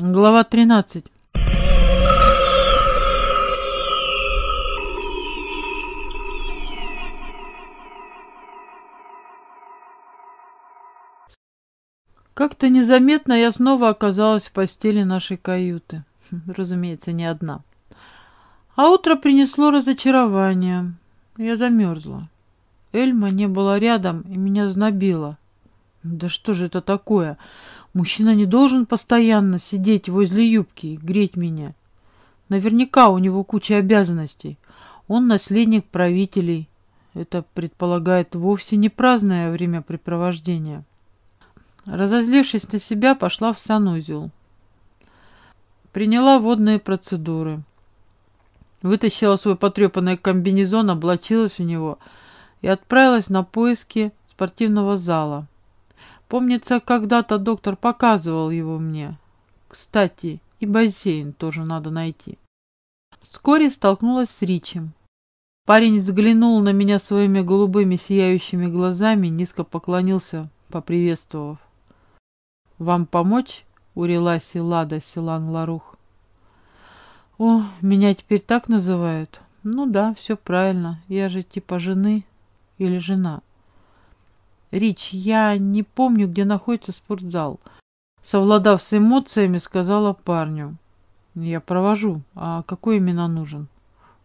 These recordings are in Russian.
Глава 13. Как-то незаметно я снова оказалась в постели нашей каюты. Разумеется, не одна. А утро принесло разочарование. Я замерзла. Эльма не было рядом, и меня знобило. Да что же это такое? Мужчина не должен постоянно сидеть возле юбки и греть меня. Наверняка у него куча обязанностей. Он наследник правителей. Это предполагает вовсе не праздное времяпрепровождение. Разозлившись на себя, пошла в санузел. Приняла водные процедуры. Вытащила свой потрепанный комбинезон, облачилась в него и отправилась на поиски спортивного зала. Помнится, когда-то доктор показывал его мне. Кстати, и бассейн тоже надо найти. Вскоре столкнулась с Ричем. Парень взглянул на меня своими голубыми сияющими глазами, низко поклонился, поприветствовав. «Вам помочь?» — урелась Лада Силан Ларух. «О, меня теперь так называют?» «Ну да, все правильно. Я же типа жены или жена». «Рич, я не помню, где находится спортзал». Совладав с эмоциями, сказала парню. «Я провожу. А какой именно нужен?»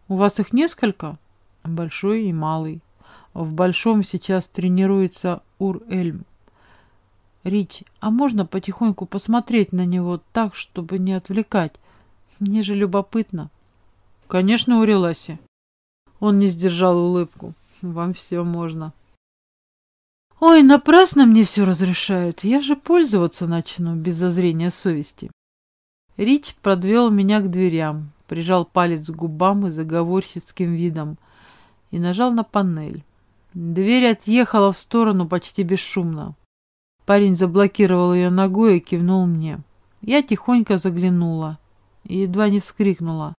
«У вас их несколько?» «Большой и малый. В большом сейчас тренируется Ур-Эльм». «Рич, а можно потихоньку посмотреть на него так, чтобы не отвлекать? Мне же любопытно». «Конечно, Уреласи». Он не сдержал улыбку. «Вам все можно». Ой, напрасно мне все разрешают. Я же пользоваться начну без зазрения совести. Рич продвел меня к дверям, прижал палец к губам и заговорщицким видом и нажал на панель. Дверь отъехала в сторону почти бесшумно. Парень заблокировал ее ногой и кивнул мне. Я тихонько заглянула и едва не вскрикнула.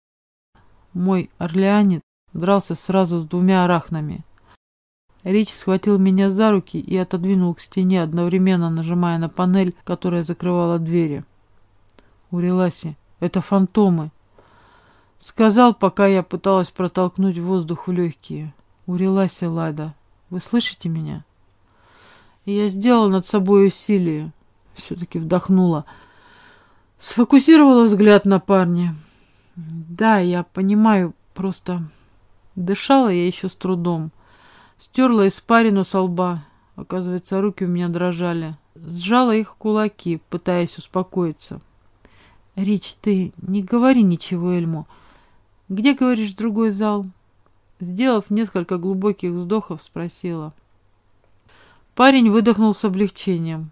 Мой орлеанец дрался сразу с двумя арахнами — Рич схватил меня за руки и отодвинул к стене, одновременно нажимая на панель, которая закрывала двери. «Уреласи, это фантомы!» Сказал, пока я пыталась протолкнуть воздух в легкие. «Уреласи, Лайда, вы слышите меня?» Я сделала над собой усилие. Все-таки вдохнула. Сфокусировала взгляд на парня. Да, я понимаю, просто... Дышала я еще с трудом. Стерла испарину со лба. Оказывается, руки у меня дрожали. Сжала их кулаки, пытаясь успокоиться. «Рич, ты не говори ничего Эльму. Где, говоришь, другой зал?» Сделав несколько глубоких вздохов, спросила. Парень выдохнул с облегчением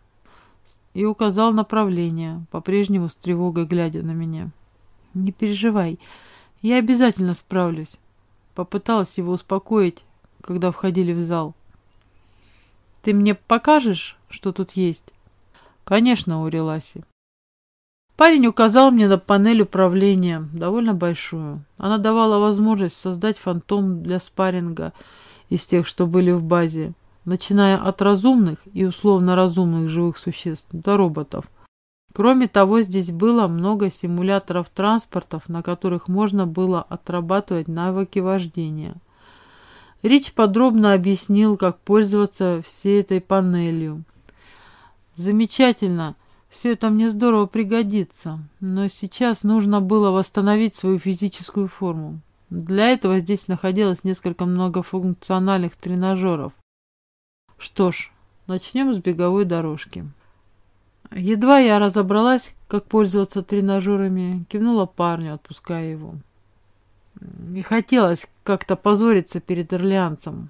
и указал направление, по-прежнему с тревогой глядя на меня. «Не переживай, я обязательно справлюсь». Попыталась его успокоить, когда входили в зал. «Ты мне покажешь, что тут есть?» «Конечно, Уреласи». Парень указал мне на панель управления, довольно большую. Она давала возможность создать фантом для спарринга из тех, что были в базе, начиная от разумных и условно разумных живых существ до роботов. Кроме того, здесь было много симуляторов транспортов, на которых можно было отрабатывать навыки вождения – Рич подробно объяснил, как пользоваться всей этой панелью. Замечательно, все это мне здорово пригодится, но сейчас нужно было восстановить свою физическую форму. Для этого здесь находилось несколько многофункциональных тренажеров. Что ж, начнем с беговой дорожки. Едва я разобралась, как пользоваться тренажерами, кивнула парню, отпуская его. Не хотелось как-то позориться перед орлеанцем.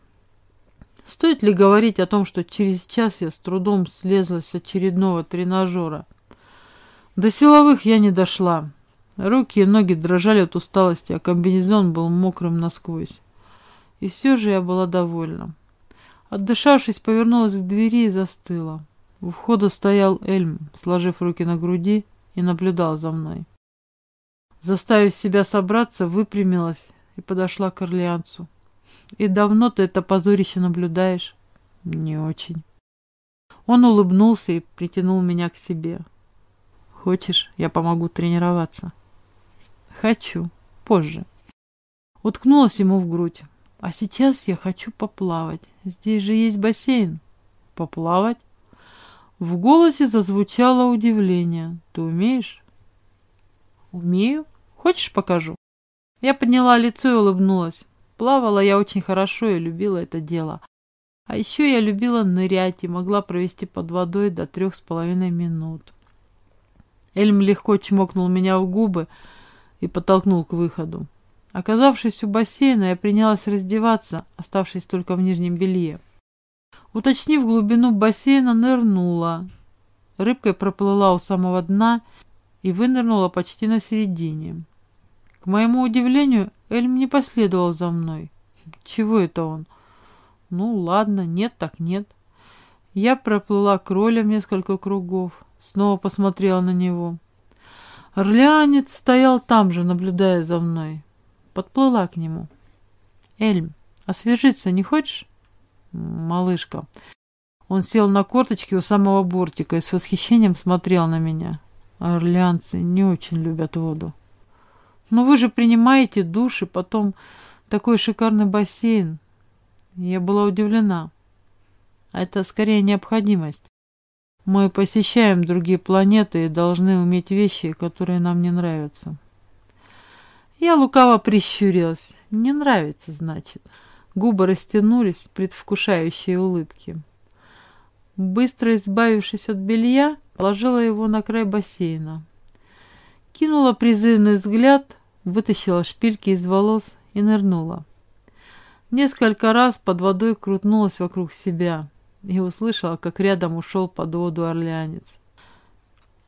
Стоит ли говорить о том, что через час я с трудом слезла с очередного тренажера? До силовых я не дошла. Руки и ноги дрожали от усталости, а комбинезон был мокрым насквозь. И все же я была довольна. Отдышавшись, повернулась к двери и застыла. У входа стоял Эльм, сложив руки на груди, и наблюдал за мной. Заставив себя собраться, выпрямилась и подошла к Орлеанцу. «И давно ты это позорище наблюдаешь?» «Не очень». Он улыбнулся и притянул меня к себе. Хочешь, я помогу тренироваться? Хочу. Позже. Уткнулась ему в грудь. А сейчас я хочу поплавать. Здесь же есть бассейн. Поплавать? В голосе зазвучало удивление. Ты умеешь? Умею. Хочешь, покажу? Я подняла лицо и улыбнулась. Плавала я очень хорошо и любила это дело. А еще я любила нырять и могла провести под водой до трех с половиной минут. Эльм легко чмокнул меня в губы и подтолкнул к выходу. Оказавшись у бассейна, я принялась раздеваться, оставшись только в нижнем белье. Уточнив глубину бассейна, нырнула. Рыбкой проплыла у самого дна и вынырнула почти на середине. К моему удивлению, Эльм не последовал за мной. Чего это он? Ну, ладно, нет так нет. Я проплыла кролем несколько кругов, снова посмотрела на него. Орлеанец стоял там же, наблюдая за мной. Подплыла к нему. «Эльм, освежиться не хочешь?» «Малышка». Он сел на корточки у самого бортика и с восхищением смотрел на меня. Орлеанцы не очень любят воду. «Но вы же принимаете душ и потом такой шикарный бассейн. Я была удивлена. Это скорее необходимость. Мы посещаем другие планеты и должны уметь вещи, которые нам не нравятся. Я лукаво прищурилась. Не нравится, значит. Губы растянулись, предвкушающие улыбки. Быстро избавившись от белья, положила его на край бассейна. Кинула призывный взгляд, вытащила шпильки из волос и нырнула. Несколько раз под водой крутнулась вокруг себя и услышала, как рядом ушел под воду орлеанец.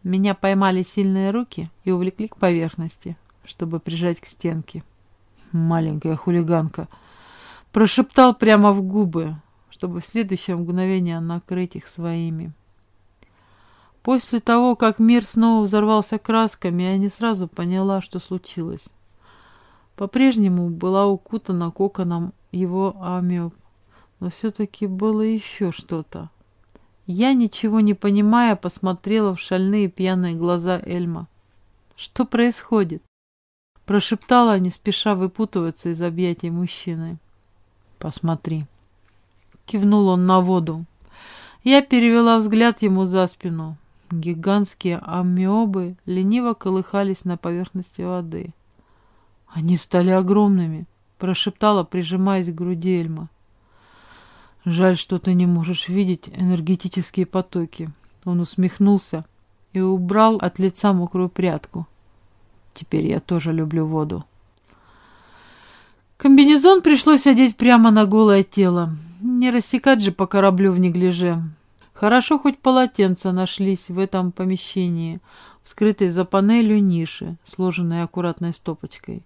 Меня поймали сильные руки и увлекли к поверхности, чтобы прижать к стенке. Маленькая хулиганка прошептал прямо в губы, чтобы в следующее мгновение накрыть их своими. После того, как мир снова взорвался красками, я не сразу поняла, что случилось. По-прежнему была укутана коконом его амеб, но все-таки было еще что-то. Я, ничего не понимая, посмотрела в шальные пьяные глаза Эльма. «Что происходит?» Прошептала, не спеша выпутываться из объятий мужчины. «Посмотри». Кивнул он на воду. Я перевела взгляд ему за спину. Гигантские аммиобы лениво колыхались на поверхности воды. Они стали огромными, прошептала, прижимаясь к груди Эльма. Жаль, что ты не можешь видеть энергетические потоки. Он усмехнулся и убрал от лица мокрую прядку. Теперь я тоже люблю воду. Комбинезон пришлось одеть прямо на голое тело. Не рассекать же по кораблю в неглиже. Хорошо, хоть полотенца нашлись в этом помещении, вскрытой за панелью ниши, сложенной аккуратной стопочкой.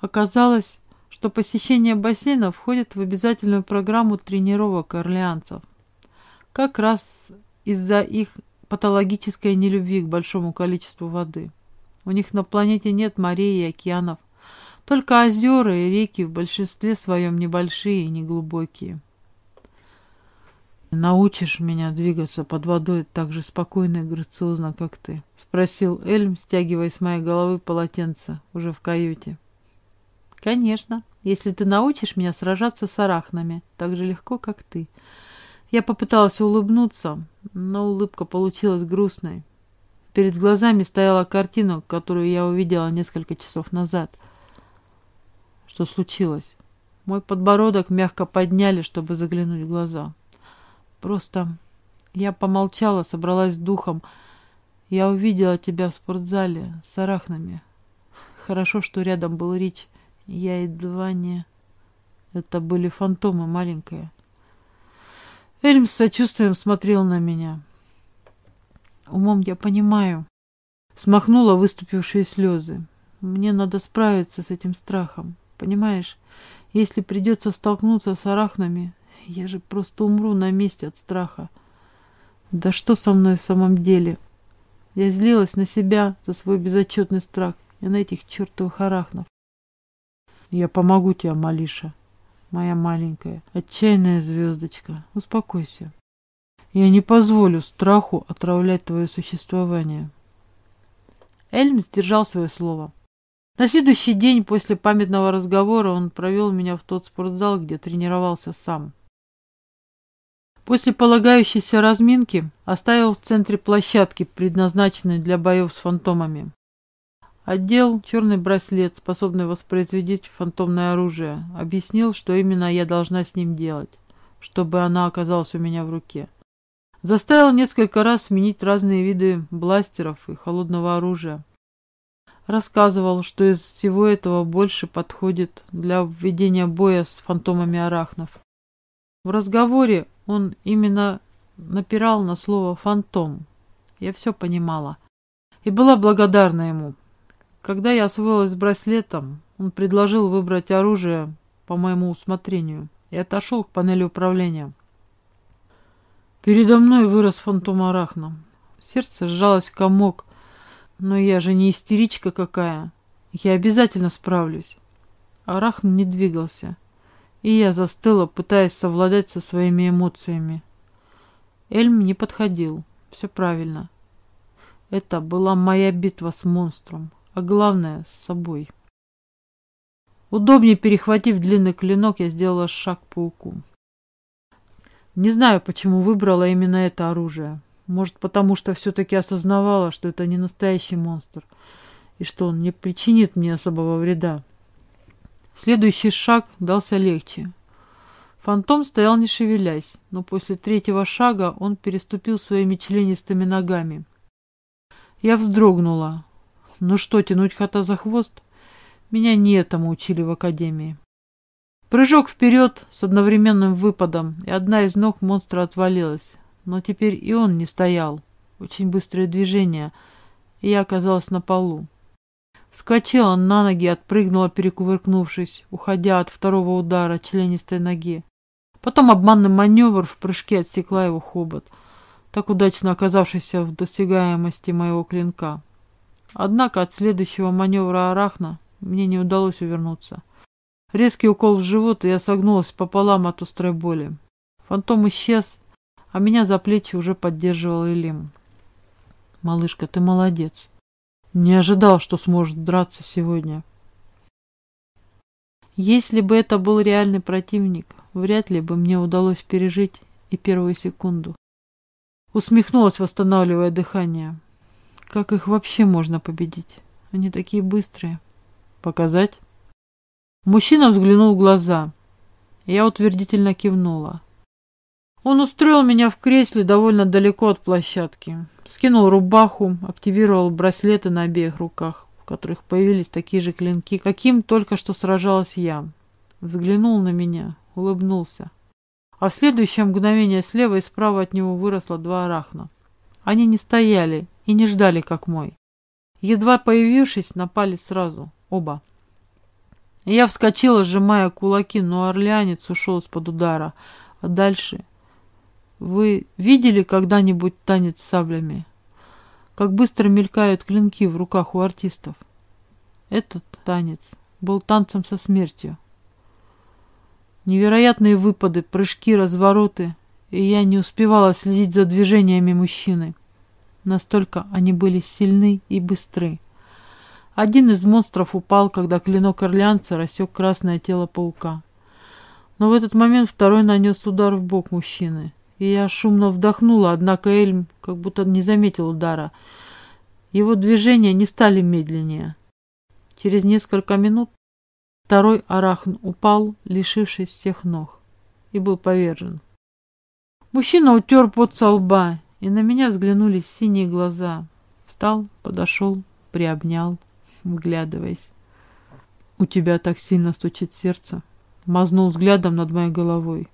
Оказалось, что посещение бассейна входит в обязательную программу тренировок орлеанцев. Как раз из-за их патологической нелюбви к большому количеству воды. У них на планете нет морей и океанов, только озера и реки в большинстве своем небольшие и неглубокие. «Научишь меня двигаться под водой так же спокойно и грациозно, как ты?» — спросил Эльм, стягивая с моей головы полотенце уже в каюте. «Конечно, если ты научишь меня сражаться с арахнами так же легко, как ты». Я попыталась улыбнуться, но улыбка получилась грустной. Перед глазами стояла картина, которую я увидела несколько часов назад. Что случилось? Мой подбородок мягко подняли, чтобы заглянуть в глаза. Просто я помолчала, собралась с духом. Я увидела тебя в спортзале с арахнами. Хорошо, что рядом был Рич. Я едва не... Это были фантомы, маленькая. Эльм с сочувствием смотрел на меня. Умом я понимаю. Смахнула выступившие слезы. Мне надо справиться с этим страхом. Понимаешь, если придется столкнуться с арахнами, я же просто умру на месте от страха. Да что со мной в самом деле? Я злилась на себя за свой безотчетный страх и на этих чертовых арахнов. Я помогу тебе, Малиша, моя маленькая, отчаянная звездочка. Успокойся. Я не позволю страху отравлять твое существование. Эльм сдержал свое слово. На следующий день после памятного разговора он провел меня в тот спортзал, где тренировался сам. После полагающейся разминки оставил в центре площадки, предназначенной для боев с фантомами. Отдел черный браслет, способный воспроизводить фантомное оружие. Объяснил, что именно я должна с ним делать, чтобы она оказалась у меня в руке. Заставил несколько раз сменить разные виды бластеров и холодного оружия рассказывал, что из всего этого больше подходит для введения боя с фантомами арахнов. В разговоре он именно напирал на слово «фантом». Я все понимала и была благодарна ему. Когда я освоилась с браслетом, он предложил выбрать оружие по моему усмотрению и отошел к панели управления. Передо мной вырос фантом арахна. Сердце сжалось в комок, но я же не истеричка какая. Я обязательно справлюсь. Арахн не двигался, и я застыла, пытаясь совладать со своими эмоциями. Эльм не подходил. Все правильно. Это была моя битва с монстром, а главное — с собой. Удобнее перехватив длинный клинок, я сделала шаг к пауку. Не знаю, почему выбрала именно это оружие. Может, потому что все-таки осознавала, что это не настоящий монстр, и что он не причинит мне особого вреда. Следующий шаг дался легче. Фантом стоял не шевелясь, но после третьего шага он переступил своими членистыми ногами. Я вздрогнула. Ну что, тянуть кота за хвост? Меня не этому учили в академии. Прыжок вперед с одновременным выпадом, и одна из ног монстра отвалилась но теперь и он не стоял. Очень быстрое движение, и я оказалась на полу. Вскочила на ноги, отпрыгнула, перекувыркнувшись, уходя от второго удара членистой ноги. Потом обманный маневр в прыжке отсекла его хобот, так удачно оказавшийся в досягаемости моего клинка. Однако от следующего маневра арахна мне не удалось увернуться. Резкий укол в живот, и я согнулась пополам от острой боли. Фантом исчез, а меня за плечи уже поддерживал Элим. «Малышка, ты молодец. Не ожидал, что сможешь драться сегодня». Если бы это был реальный противник, вряд ли бы мне удалось пережить и первую секунду. Усмехнулась, восстанавливая дыхание. Как их вообще можно победить? Они такие быстрые. Показать? Мужчина взглянул в глаза. Я утвердительно кивнула. Он устроил меня в кресле довольно далеко от площадки. Скинул рубаху, активировал браслеты на обеих руках, в которых появились такие же клинки, каким только что сражалась я. Взглянул на меня, улыбнулся. А в следующее мгновение слева и справа от него выросло два арахна. Они не стояли и не ждали, как мой. Едва появившись, напали сразу, оба. Я вскочила, сжимая кулаки, но орлянец ушел из-под удара, а дальше вы видели когда-нибудь танец с саблями? Как быстро мелькают клинки в руках у артистов. Этот танец был танцем со смертью. Невероятные выпады, прыжки, развороты, и я не успевала следить за движениями мужчины. Настолько они были сильны и быстры. Один из монстров упал, когда клинок орлянца рассек красное тело паука. Но в этот момент второй нанес удар в бок мужчины и я шумно вдохнула, однако Эльм как будто не заметил удара. Его движения не стали медленнее. Через несколько минут второй арахн упал, лишившись всех ног, и был повержен. Мужчина утер пот со лба, и на меня взглянули синие глаза. Встал, подошел, приобнял, вглядываясь. «У тебя так сильно стучит сердце», мазнул взглядом над моей головой.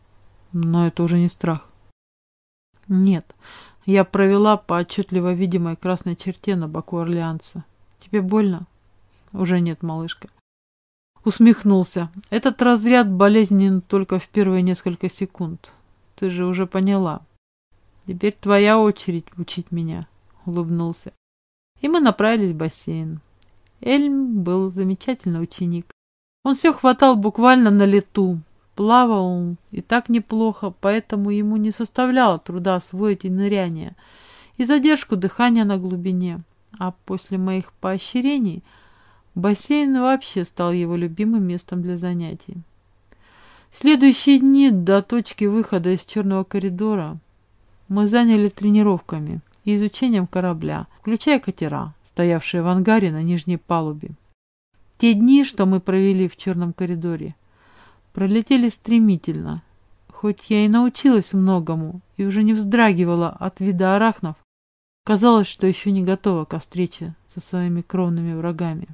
Но это уже не страх. Нет, я провела по отчетливо видимой красной черте на боку Орлеанца. Тебе больно? Уже нет, малышка. Усмехнулся. Этот разряд болезнен только в первые несколько секунд. Ты же уже поняла. Теперь твоя очередь учить меня, улыбнулся. И мы направились в бассейн. Эльм был замечательный ученик. Он все хватал буквально на лету, Плавал он и так неплохо, поэтому ему не составляло труда освоить и ныряние, и задержку дыхания на глубине. А после моих поощрений бассейн вообще стал его любимым местом для занятий. Следующие дни до точки выхода из черного коридора мы заняли тренировками и изучением корабля, включая катера, стоявшие в ангаре на нижней палубе. Те дни, что мы провели в черном коридоре, пролетели стремительно. Хоть я и научилась многому и уже не вздрагивала от вида арахнов, казалось, что еще не готова к встрече со своими кровными врагами.